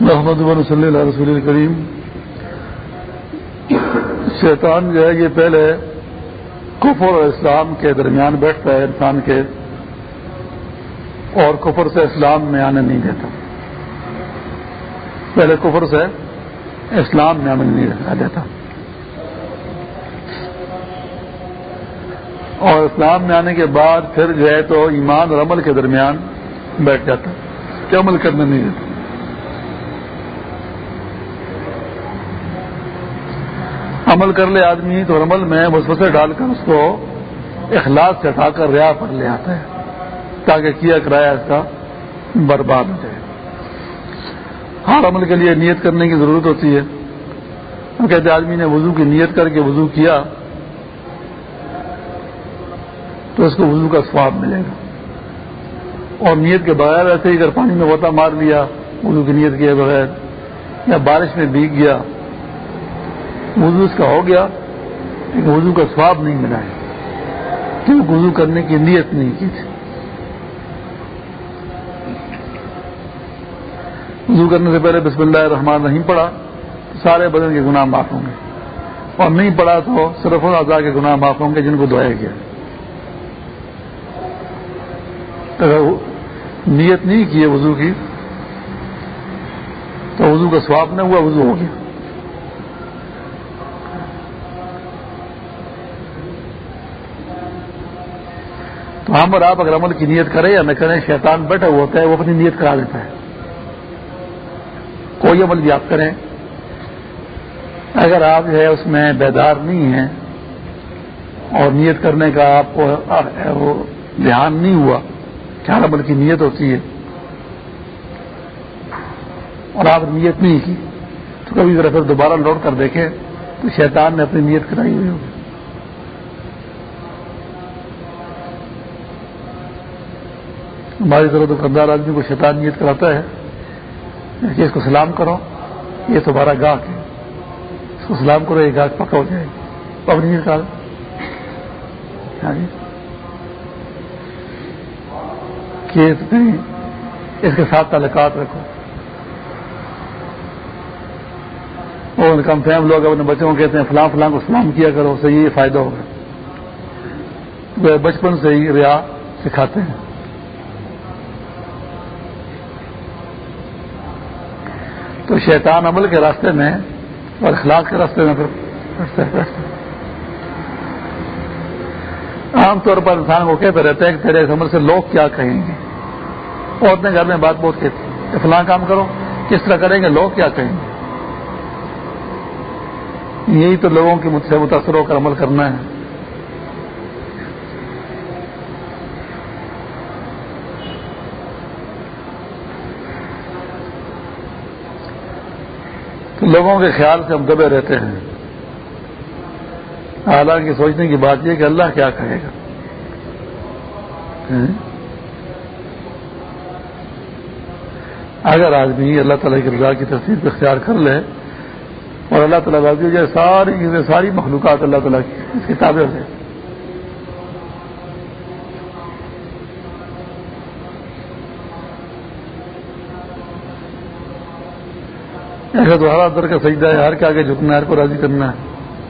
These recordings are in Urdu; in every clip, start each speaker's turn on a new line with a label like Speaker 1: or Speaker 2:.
Speaker 1: محمد صلی اللہ رسول الکریم۔ شیطان جو ہے یہ پہلے کفر اور اسلام کے درمیان بیٹھتا ہے انسان کے، اور کفر سے اسلام میں آنے نہیں دیتا۔ پہلے کفر سے اسلام میں آنے نہیں دیتا۔ اور اسلام میں آنے کے بعد پھر جو ہے تو ایمان اور عمل کے درمیان بیٹھ جاتا۔ کہ عمل کرنے نہیں دیتا؟ عمل کر لے آدمی، تو عمل میں وسوسے ڈال کر اس کو اخلاص سے ہٹا کر ریا پر لے آتا ہے، تاکہ کیا کرایا اس کا؟ برباد ہو جائے۔ ہر عمل کے لیے نیت کرنے کی ضرورت ہوتی ہے۔ ہم کہتے آدمی نے وضو کی نیت کر کے وضو کیا، تو اس کو وضو کا سواب ملے گا۔ اور نیت کے بغیر ایسے ہی اگر پانی میں غوطہ مار لیا، وضو کی نیت کیے بغیر، یا بارش میں بیگ گیا وضو اس کا ہو گیا لیکن وضو کا سواب نہیں ملا ہے۔ کیوں وضو کرنے کی نیت نہیں کی تھی۔ وضو کرنے سے پہلے بسم اللہ الرحمن نہیں پڑا تو سارے بدن کے گناہ معاف ہوں گے۔ اور نہیں پڑا تو صرف اعضاء کے گناہ معاف ہوں گے جن کو دعایا گیا اگر نیت نہیں کی ہے وضو کی، تو وضو کا سواب نہ ہوا، وضو ہو گیا۔ تو ہم اور آپ اگر عمل کی نیت کریں یا نہ کریں، شیطان بیٹھا ہوا ہوتا ہے، وہ اپنی نیت کرا دیتا ہے۔ کوئی عمل بھی آپ کریں۔ اگر آپ جو ہے اس میں بیدار نہیں ہیں اور نیت کرنے کا آپ کو وہ دھیان نہیں ہوا، چار عمل کی نیت ہوتی ہے۔ اور آپ نیت نہیں کی، تو کبھی ذرا پھر دوبارہ لوٹ کر دیکھیں تو شیطان نے اپنی نیت کرائی ہوئی ہوگی۔ ہماری طرح دکاندار آدمی کو شیطان نیت کراتا ہے۔ کہ اس کو سلام کرو یہ تمہارا گاہک ہے۔ اس کو سلام کرو، یہ گاہک پکا ہو جائے گا۔ اپنی نیت کرا ہاں جی۔ کہ اس کے ساتھ تعلقات رکھو۔ اور کم فہم لوگ اپنے بچوں کو کہتے ہیں، فلاں فلاں کو سلام کیا کرو، اس سے یہ فائدہ ہوگا۔ وہ بچپن سے ہی ریا سکھاتے ہیں۔ تو شیطان عمل کے راستے میں اور اخلاق کے راستے میں پھر عام طور پر انسان کو کہتے رہتے ہیں کہ تیرے عمل سے لوگ کیا کہیں گے؟ اور اپنے گھر میں بات بہت کہتی کہ فلاں کام کرو، کس طرح کریں گے، لوگ کیا کہیں گے؟ یہی تو لوگوں کی مجھ سے متاثر ہو کر عمل کرنا ہے تو لوگوں کے خیال سے ہم دبے رہتے ہیں۔ حالانکہ سوچنے کی بات یہ کہ اللہ کیا کہے گا۔ اگر آدمی اللہ تعالیٰ کی رضا کی تصویر پہ اختیار کر لے اور اللہ تعالیٰ راضی ہو جائے، ساری ساری مخلوقات اللہ تعالیٰ کی اس کتابیں سے ایسا تو ہر در کا سجدہ ہے، ہر کے آگے جھکنا ہے، ہر کو راضی کرنا ہے۔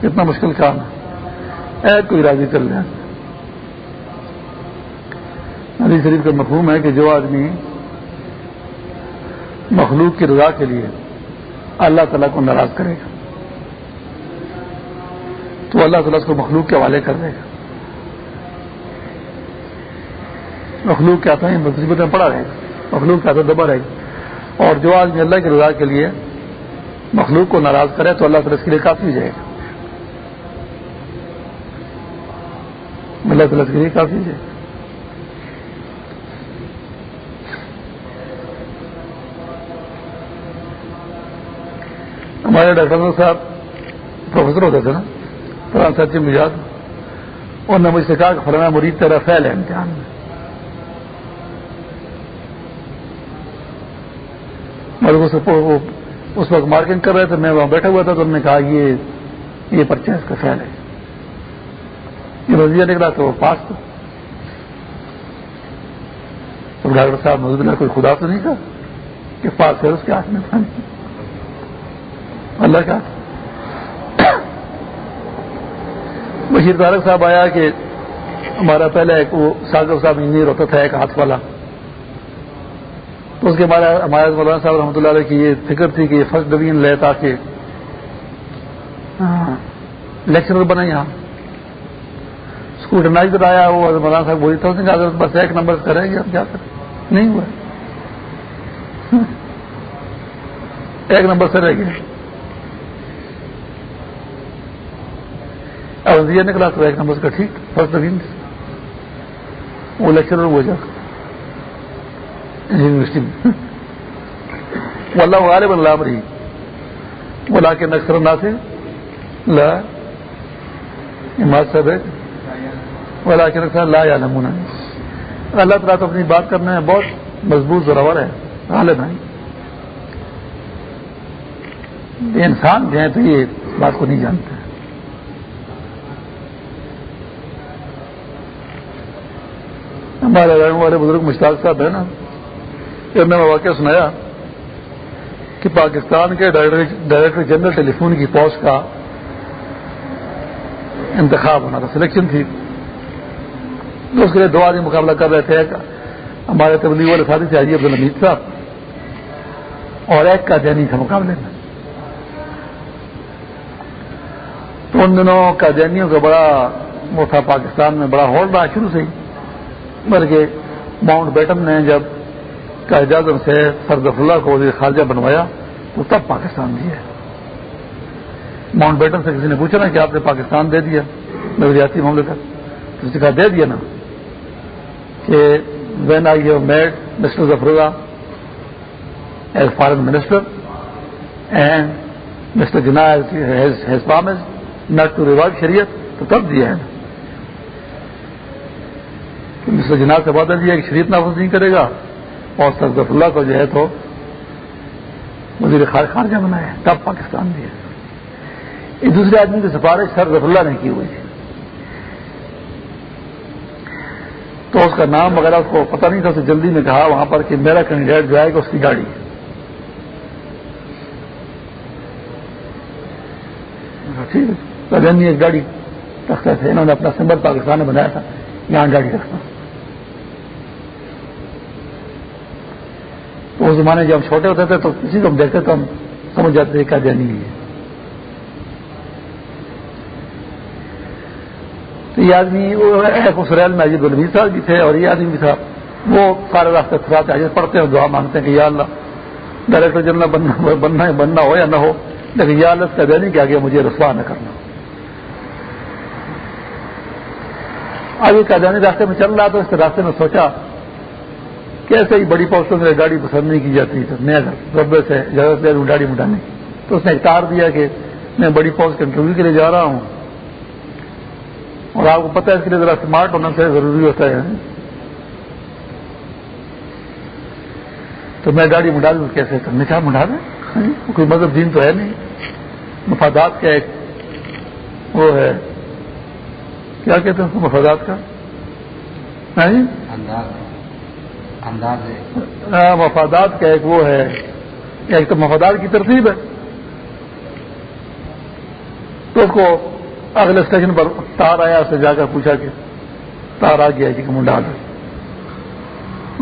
Speaker 1: کتنا مشکل کام ہے۔ ایک کوئی راضی کر لیں علی شریف کا مفہوم ہے کہ جو آدمی مخلوق کی رضا کے لیے اللہ تعالیٰ کو ناراض کرے گا، تو اللہ تعالیٰ اس کو مخلوق کے حوالے کر دے گا۔ مخلوق کیا تھا؟ مصیبت میں پڑا رہے گا مخلوق کیا تھا؟ دبا رہے گا اور جو آدمی اللہ کی رضا کے لیے مخلوق کو ناراض کرے تو اللہ تعالیٰ اس کے لیے کافی جائے گا اللہ تعالیٰ اس کے لیے کافی جائے گا ہمارے ڈاکٹر صاحب پروفیسر ہوتے تھے نا، قرآن صاحب کی مجاز۔ انہوں نے مجھ سے کہا کہ فلانا مرید تیرا فیل ہے امتحان میں۔ اس وقت مارکنگ کر رہے تھے، میں وہاں بیٹھا ہوا تھا تو انہوں نے کہا، یہ یہ پرچہ اس کا فیل ہے۔ یہ نظریہ نکلا تو وہ پاس تھا۔ ڈاکٹر صاحب مزید کوئی خدا تو نہیں تھا کے پاس ہے، اس کے ہاتھ میں پانی اللہ کا۔ بشیر طارق صاحب آیا کہ ہمارا پہلے ایک وہ ساگر صاحب انجینئر ہوتا تھا، ایک ہاتھ والا۔ تو اس کے ہمارے ہمارے مولانا صاحب رحمۃ اللہ علیہ کی یہ فکر تھی کہ یہ فرسٹ ڈویژن لے تاکہ لیکچرر بنے یہاں۔ اسکول ڈرائز آیا وہ مولانا صاحب بولی تھا اس نے کہا بس ایک نمبر کریں گے اب کیا کریں؟ نہیں ہوا۔ ایک نمبر سے رہ گیا اب نکلا تو ایک نمبر کا ٹھیک فرسٹ ڈویژن وہ لیکچرر ہو جا یونیورسٹی میں اللہ غالب اللہ رہی بلا کے نقصر نہ سے لا صاحب ہے ولا کے نقصر لا یا نمونہ اللہ تعالیٰ تو اپنی بات کرنے میں بہت مضبوط ضرور ہے، غالب ہے انسان جو ہے تو یہ بات کو نہیں جانتے ہمارے والے بزرگ مشتاق صاحب ہے نا میں واقعہ سنایا کہ پاکستان کے ڈائریکٹر جنرل ٹیلی فون کی پوسٹ کا انتخاب ہونا تھا سلیکشن تھی۔ تو اس کے لیے دو آدمی مقابلہ کر رہے تھے ہمارے تبلیغ والے ساتھی سے عبد الحمید صاحب، اور ایک کا دینی تھا مقابلے میں۔ تو ان دنوں کا دینیوں کا بڑا وہ تھا پاکستان میں، بڑا ہال رہا شروع سے ہی۔ بلکہ ماؤنٹ بیٹن نے جب کا اعظم سے سردف اللہ کو وزیر خارجہ بنوایا تو تب پاکستان دیا ماؤنٹ بیٹن سے کسی نے پوچھا نا کہ آپ نے پاکستان دے دیا نظریاتی معاملے کا، تو کہا دے دیا نا کہ when I you made Mr Zafrullah as foreign minister and Mr Jinnah his promise not to revive شریعت تو تب دیا ہے۔ مسٹر جناح سے وعدہ دیا کہ شریعت نافذ نہیں کرے گا۔ اور سرزف اللہ کو جو ہے تو وزیر خارجہ بنایا تب پاکستان دیا اس دوسرے آدمی کی سفارش سرزف اللہ نے کی ہوئی تھی۔ تو اس کا نام وغیرہ اس کو پتہ نہیں تھا اسے جلدی میں کہا وہاں پر کہ میرا کینڈیڈیٹ جو آئے گا اس کی گاڑی ٹھیک ہے۔ ایک گاڑی رکھتے تھے، انہوں نے اپنا سمبل پاکستان میں بنایا تھا، یہاں گاڑی رکھتا تو اس زمانے جب ہم چھوٹے ہوتے تھے تو کسی کو ہم دیکھتے تو ہم سمجھ جاتے کیا جانی ہے۔ تو یہ آدمی سریال میں عجیب النبی صاحب بھی تھے اور یہ آدمی بھی تھا۔ وہ سارے راستے خراتے عجیب پڑھتے ہیں، دعا مانگتے ہیں کہ یا اللہ، ڈائریکٹر جنرل بننا بننا بننا ہو یا نہ ہو، لیکن یا اللہ اس کا دینی کہ آگے مجھے رسوا نہ کرنا۔ آگے کا جانی راستے میں چل رہا تو اس راستے میں سوچا کیسے ہی بڑی پوسٹوں میں گاڑی پسند نہیں کی جاتی نیا ربے سے اجازت گاڑی مٹانے تو اس نے اختار دیا کہ میں بڑی پوسٹ کے انٹرویو کے لیے جا رہا ہوں۔ اور آپ کو پتہ ہے اس کے لیے ذرا اسمارٹ ہونا سے ضروری ہوتا ہے۔ تو میں گاڑی مڈا دوں، کیسے؟ کرنے کا مڈا دیں۔ ہاں، کوئی مذہب دین تو ہے نہیں۔ مفادات کا ایک وہ ہے۔ کیا کہتے ہیں مفادات کا؟ مفادات ہاں، کا ایک وہ ہے، ایک تو مفادات کی ترتیب ہے۔ تو اس کو اگلے اسٹیشن پر تار آیا اسے جا کر پوچھا کہ تار آ گیا جی کہ منڈا دے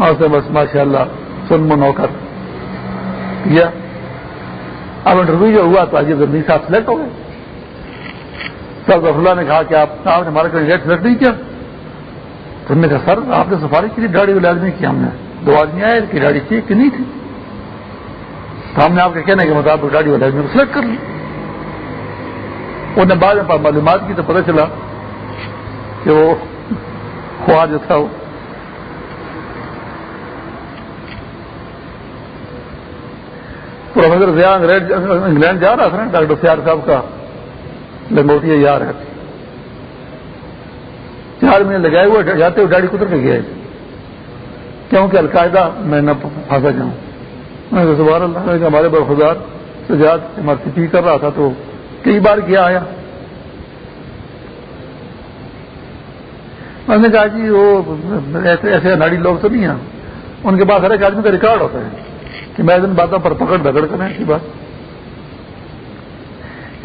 Speaker 1: اور سے بس ماشاء اللہ سن من ہو کر کیا۔ اب انٹرویو جو ہوا تو عجیب زمین صاحب سلیکٹ ہو گئے۔ سر اللہ نے کہا کہ آپ نے ہمارا کینڈیڈیٹ سلیکٹ نہیں کیا۔ تو نے کہا، سر، آپ نے سفارش کی گاڑی والے آدمی کی ہم نے. دو آدمی آئے کہ گاڑی چیک کی نہیں تھی؟ تو ہم نے آپ کے کہنے کے مطابق گاڑی والے آدمی کو سلیکٹ کر لی۔ انہیں بعد میں معلومات کی تو پتہ چلا کہ وہ خواہ جو تھا وہ پروفیسر ضیاء انگلینڈ جا رہا تھا نا، ڈاکٹر سیار صاحب کا لنگوٹیا یار ہے۔ چار مہینے لگائے ہوئے جاتے ہوئے گاڑی کتر کے گیا کیونکہ القاعدہ میں نہ پھنسا جاؤں۔ میں زبار اللہ کہ ہمارے برخدار سجاد ایم پی کر رہا تھا تو کئی بار کیا آیا؟ میں نے کہا جی وہ ایسے ایسے ناڑی لوگ تو نہیں ہیں۔ ان کے پاس ہر ایک آدمی کا ریکارڈ ہوتا ہے کہ میں ان باتوں پر پکڑ دگڑ کریں کی بات۔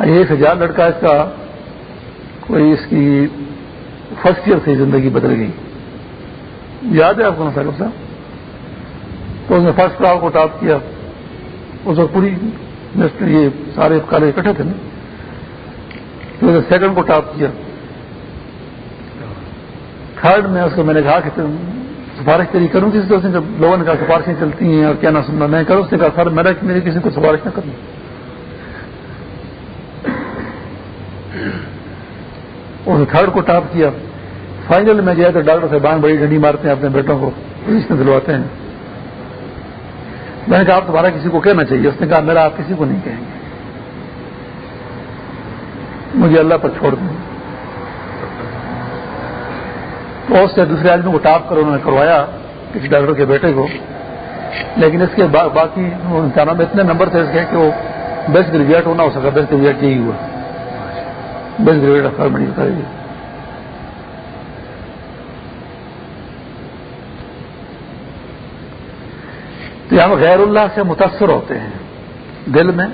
Speaker 1: ایک ہزار لڑکا اس کا کوئی اس کی فرسٹ ایئر سے زندگی بدل گئی۔ یاد ہے آپ کو نا صاحب صاحب؟ تو اس نے فرسٹ کلاس کو ٹاپ کیا۔ اس وقت پوری یہ سارے کالج اکٹھے تھے نا۔ تو اس نے سیکنڈ کو ٹاپ کیا۔ تھرڈ میں اس کو میں نے کہا کہ سفارش تیری کروں کسی دوست نے جب لوگوں نے کہا سفارشیں چلتی ہیں اور کیا نہ سننا، میں کروں اس نے کہا، سر میرا میری کسی کو سفارش نہ کروں۔ اس نے تھرڈ کو ٹاپ کیا۔ فائنل میں گیا تو ڈاکٹر صاحبان بڑی ڈنڈی مارتے ہیں اپنے بیٹوں کو، پولیس میں دلواتے ہیں۔ میں نے کہا، آپ تمہارا کسی کو کہنا چاہیے۔ اس نے کہا، میرا آپ کسی کو نہیں کہیں گے۔ مجھے اللہ پر چھوڑ دیں۔ تو اس سے دوسرے آدمی کو ٹاپ کر انہوں نے کروایا، کسی ڈاکٹر کے بیٹے کو۔ لیکن اس کے باقی امتحانوں میں اتنے نمبر تھے اس کے کہ وہ بیسٹ گریجویٹ ہونا ہو سکا، بیسٹ گریجویٹ یہی ہوا۔ Best graduate of medical college تو ہم غیر اللہ سے متاثر ہوتے ہیں۔ دل میں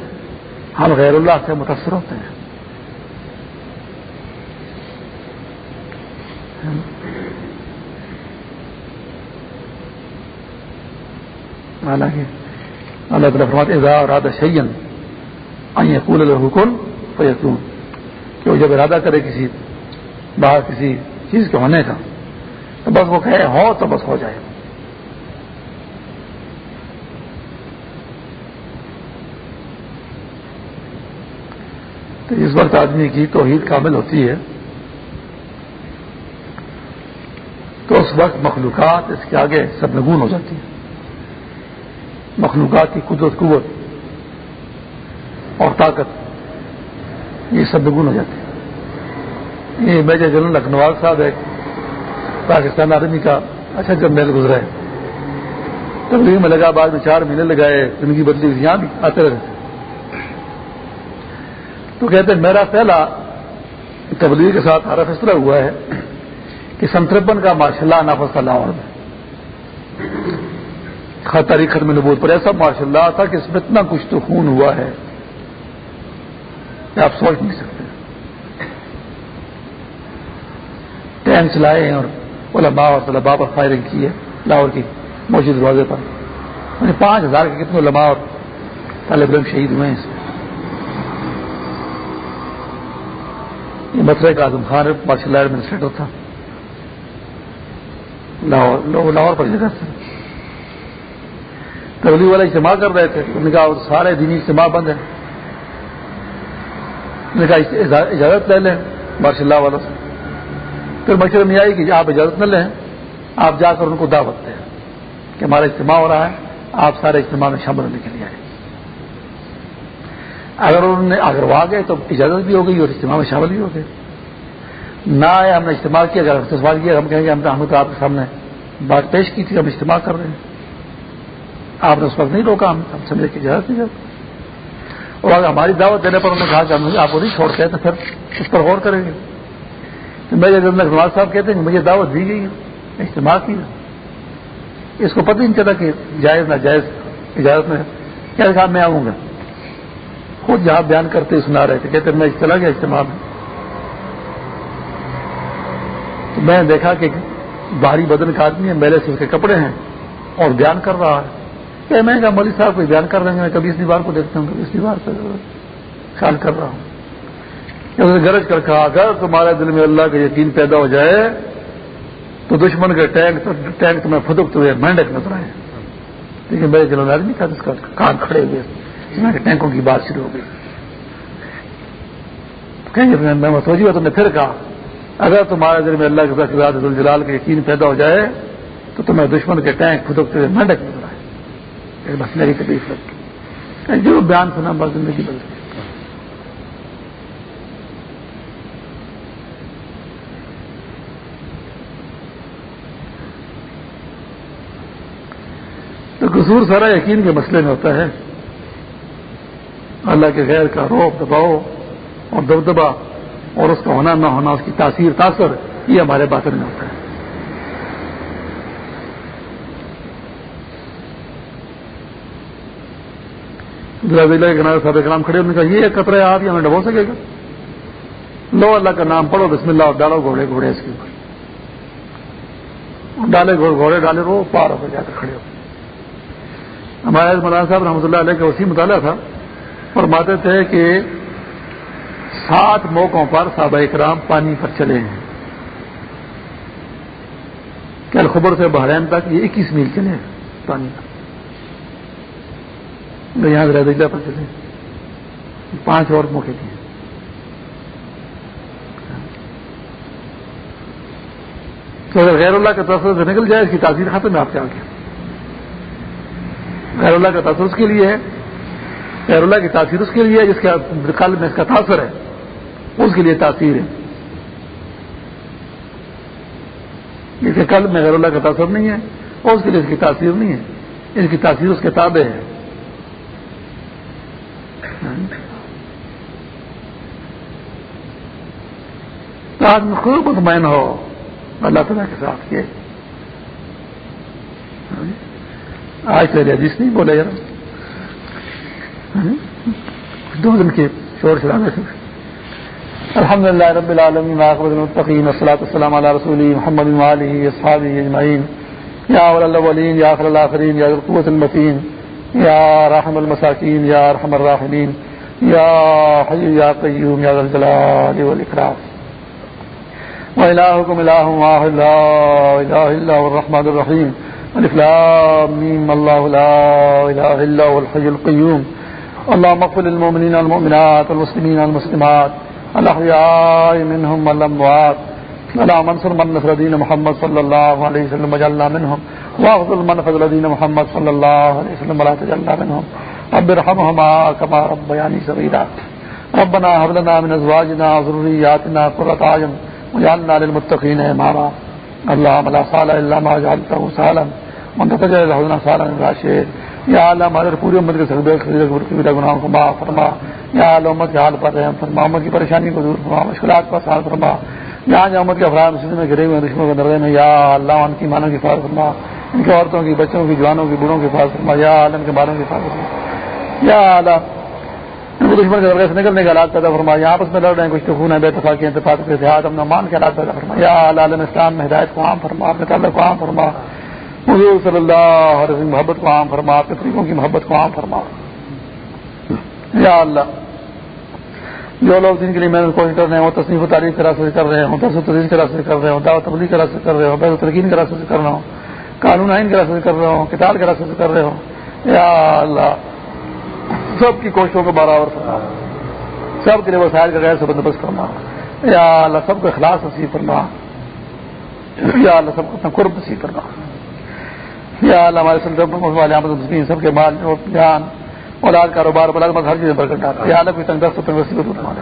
Speaker 1: ہم غیر اللہ سے متاثر ہوتے ہیں۔ حالانکہ اللہ تعالیٰ فرماتے اذا ارادہ شیئن آئیں پول الحکن فیتون کہ وہ جب ارادہ کرے کسی، باہر کسی چیز کے ہونے کا تو بس وہ کہے ہو تو بس ہو جائے۔ تو اس وقت آدمی کی توحید کامل ہوتی ہے تو اس وقت مخلوقات اس کے آگے سب نگون ہو جاتی ہے مخلوقات کی قدرت، قوت اور طاقت، یہ سب نگون ہو جاتی ہے یہ میجر جنرل لکھنواز صاحب ہے پاکستان آرمی کا اچھا جنرل گزرا ہے۔ تبلیغ میں لگا بعد میں چار مہینے لگائے، زندگی بدلی یہاں بھی آتے رہے تو کہتے ہیں، میرا پہلا تبلیغ کے ساتھ ہارا فیصلہ ہوا ہے کہ سنترپن کا ماشاء اللہ نافذ لاہور میں تاریخ ختم نبوت پر ایسا ماشاء اللہ تھا کہ اس میں اتنا کچھ تو خون ہوا ہے کہ آپ سوچ نہیں سکتے۔ ٹینک چلائے ہیں اور علماء اور طلباء پر فائرنگ کی ہے، لاہور کی موجود دروازے پر۔ یعنی پانچ ہزار کے کتنے علماء اور طالب علم شہید ہوئے ہیں اس میں۔ یہ مسئلہ کا Azam Khan martial law administrator تھا لاہور لاہور پر جگہ سے تبلیغ والا اجتماع کر رہے تھے۔ انہوں نے کہا سارے دینی اجتماع بند ہیں۔ نے کہا اجازت لے لیں ماشاء اللہ والوں سے۔ پھر مشورہ میں آئی کہ آپ اجازت نہ لیں، آپ جا کر ان کو دعوت دیں کہ ہمارا اجتماع ہو رہا ہے، آپ سارے اجتماع میں شامل ہونے کے لیے آئے اگر انہوں نے اگر وہ آ گئے تو اجازت بھی ہو گئی اور اجتماع میں شامل بھی ہو گئے۔ نہ آئے ہم نے اجتماع کیا، اگر ہم سوال کیا، ہم کہیں گے، ہم نے تو آپ کے سامنے بات پیش کی تھی، ہم اجتماع کر رہے ہیں۔ آپ نے اس وقت نہیں روکا، ہم سمجھے کی اجازت نہیں اور اگر ہماری دعوت دینے پر انہوں نے کہا کہ ہم آپ کو نہیں چھوڑتے تو پھر اس پر غور کریں گے۔ تو میرے نواز صاحب کہتے ہیں کہ مجھے دعوت دی گئی اجتماع کی اس کو پتہ نہیں چلا کہ جائز نہ جائز اجازت میں کیا کہا؟ میں آؤں گا۔ خود جہاں بیان کرتے سنا رہے تھے کہتے میں چلا گیا اجتماع میں۔ تو میں نے دیکھا کہ بھاری بدن کا آدمی ہے، میلے سے اس کے کپڑے ہیں اور بیان کر رہا ہے۔ کہ میں کہا، مولوی صاحب کو بیان کر دیں گے میں کبھی اس دیوار کو دیکھتا ہوں کبھی اس دیوار پر خیال کر رہا ہوں۔ گرج کر کہا، اگر تمہارے دل میں اللہ کا یقین پیدا ہو جائے، تو دشمن کے ٹینک ٹینک تمہیں فدک تو مینڈک نظر آئے۔ لیکن میرے دل میں آدمی تھا اس کا کان کھڑے ہوئے۔ ٹینکوں کی بات شروع ہو گئی۔ کہیں میں سوچی ہوا تم نے پھر کہا، اگر تمہارے دل میں اللہ کے جلال کا یقین پیدا ہو جائے، تو تمہیں دشمن کے ٹینک فدکتے ہوئے مینڈک نظر مسئلہ کی تکلیف لگتی جو بیان سنا، بس زندگی بدل گئی۔ تو قصور سارا یقین کے مسئلے میں ہوتا ہے۔ اللہ کے غیر کا روپ دباؤ اور دبدبا اور اس کا ہونا نہ ہونا، اس کی تاثیر، تاثر، یہ ہمارے باطن میں ہوتا ہے۔ کے کنارے صاحب کلام کھڑے، انہوں نے کہا، یہ قطرہ آپ ہمیں ڈبو سکے گا؟ لو اللہ کا نام پڑھو، بسم اللہ، اور ڈالو گھوڑے گھوڑے اس کے اوپر۔ ڈالے گھوڑے ڈالے، وہ پار ہو جا کر کھڑے ہو۔ ہمارے مولانا صاحب رحمۃ اللہ علیہ کا اسی مطالعہ تھا۔ فرماتے تھے کہ سات موقعوں پر صحابہ اکرام پانی پر چلے ہیں۔ کل خبر سے بحرین تک یہ اکیس میل چلے ہیں پانی پر۔ یہاں سے پر چلے پانچ اور موقع دیے تو اگر غیر اللہ کا تصور سے نکل جائے اس کی تاثیر ختم ہے، آپ کے آگے غیر اللہ کا تاثر اس کے لیے ہے۔ غیر اللہ کی تاثیر اس کے لیے جس کے قلب میں اس کا تاثر ہے۔ اس کے لیے تاثیر ہے۔ جس کے قلب میں غیر اللہ کا تاثر نہیں ہے اور اس کے لیے اس کی تاثیر نہیں ہے۔ اس کی تاثیر اس کے تابع ہے۔ تو آدمی خوب مطمئن ہو، اللہ تعالیٰ کے ساتھ کے آج تو حدیث نہیں بولے یار۔ دو دن کے شور چلانے سے الحمد للہ رب العالمین المتقین، والصلاة والسلام علی رسول محمد وآلہ اصحابہ اجمعین۔ یا اول الاولین، یا آخر الاخرین، یا قوت المتین۔ یا رحم المساکین، یا رحم الراحمین۔ یا حی، یا قیوم، یا ذا الجلال والاکرام۔ وإلهكم إله واحد، لا إله إلا هو الرحمن الرحيم۔ الإفلام ميم، الله لا إله إلا هو الحي القيوم۔ اللهم اغفر للمؤمنين والمؤمنات والمسلمين والمسلمات. الأحياء منهم والأموات اللهم انصر من نصر دين محمد صلى الله عليه وسلم وجعلنا منهم. واغفر من فضل دين محمد صلى الله عليه وسلم ولا تجعلنا منهم. رب ارحمهما كما ربياني صغيرا. ربنا هب لنا من ازواجنا وذرياتنا قرة اعين وجعلنا للمتقين اماما اللهم لا صال الا ما جعلته سالا من تجعل له سالا من راشد یا اللہ ہمارے پوری امت کے سربے کبیرہ گناہوں کو معاف فرما۔ یا اللہ امت کے حال پر رحم فرما، امت کی پریشانی کو دور فرما، مشکلات پر سال فرما۔ یہاں جو امت کے افراد مسجد میں گرے ہوئے دشمنوں کے درجے میں، یا اللہ ان کی مانوں کی فار فرما۔ ان کے عورتوں کی، بچوں کی، جوانوں کی، بوڑھوں کی فار فرما۔ یا عالم کے بالوں کی فار فرما۔ یا اللہ دشمن کے درگاہ سے نکلنے کے حالات پیدا فرما۔ یہاں پر میں لڑ رہے ہیں، کچھ خون ہے، بے اتفاقی اتفاق کے اتحاد ہم مان کے حالات پیدا فرما۔ یا عالم اسلام میں ہدایت کو عام فرما، اپنے تعلق کو عام فرما۔ حضور صلی اللہ علیہ وسلم محبت کو عام فرما اپنے طریقوں کی محبت کو عام فرما یا اللہ، جو لوگ جن کے لیے محنت کوشش کر رہے ہیں وہ تصنیف و تعریف کے راستے سے کر رہے ہوں، درس و تدریس کے راستے سے کر رہے ہوں، دعوت تبلیغ کے راستے سے کر رہے ہوں، بیت ترکین کے راستے سے کر رہا ہوں، قانون آئین کے راستے سے کر رہے ہوں، کتاب کے سے کر رہے ہوں۔ یا اللہ، سب کی کوششوں کو برابر کرنا سب کے لیے وسائل کا غیر سے بندوبست کرنا یا اللہ، سب کو اخلاص نصیب کرنا یا اللہ، سب کو اپنا قرب نصیب کرنا یا اللہ ہمارے سب کے مال اور جان، اولاد، کاروبار بلاد مت ہر چیز برکت ڈالتا یا اللہ کوئی تنگ دست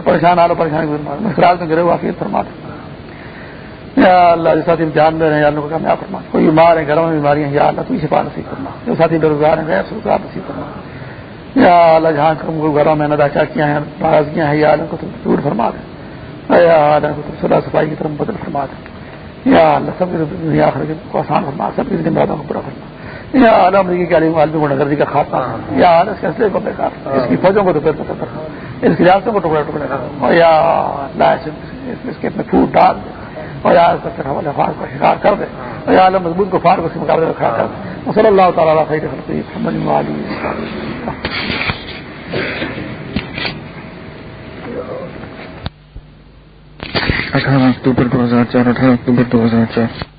Speaker 1: پریشان آلو پریشانی مشکلات میں گرے ہوا فیس فرما دے یا اللہ، جو ساتھی امتحان میں رہے ہیں اللہ کو کامیاب فرما دے کوئی بیمار ہیں گھروں میں بیماریاں یا اللہ تو شفا نصیب کرنا جو ساتھی بے روزگار ہیں، غیر روزگار نصیب کرنا یا اللہ، جہاں گھروں میں ندا کیا ہیں، ناراضگیاں ہیں، یا اللہ کو تم دور فرما دیں یا اللہ کو تم صلاح صفائی کی طرف بدل فرما دیں یا اللہ، سب کی دنیا کو آسان فرما، سب کی ذمہ کو پورا فرما۔ یا اللہ امریکی کے عالم عالمی گنڈا گردی کا خاتمہ۔ یا اللہ، اس کے کو بیکار۔ اس کی فوجوں کو تو پھر پتہ اس کی ریاستوں کو ٹکڑا ٹکڑا کرنا یا اللہ، اس کے اپنے پھوٹ ڈال دے۔ اور یا اس کا حوالے فار کو شکار کر دے۔ اور یا اللہ، مضبوط کو فار کو اس کے مقابلے میں کھڑا کر دے۔ صلی اللہ تعالیٰ خیر خلقی، محمد علی
Speaker 2: اٹھارہ اکتوبر دو ہزار چار اٹھارہ اکتوبر دو ہزار چار۔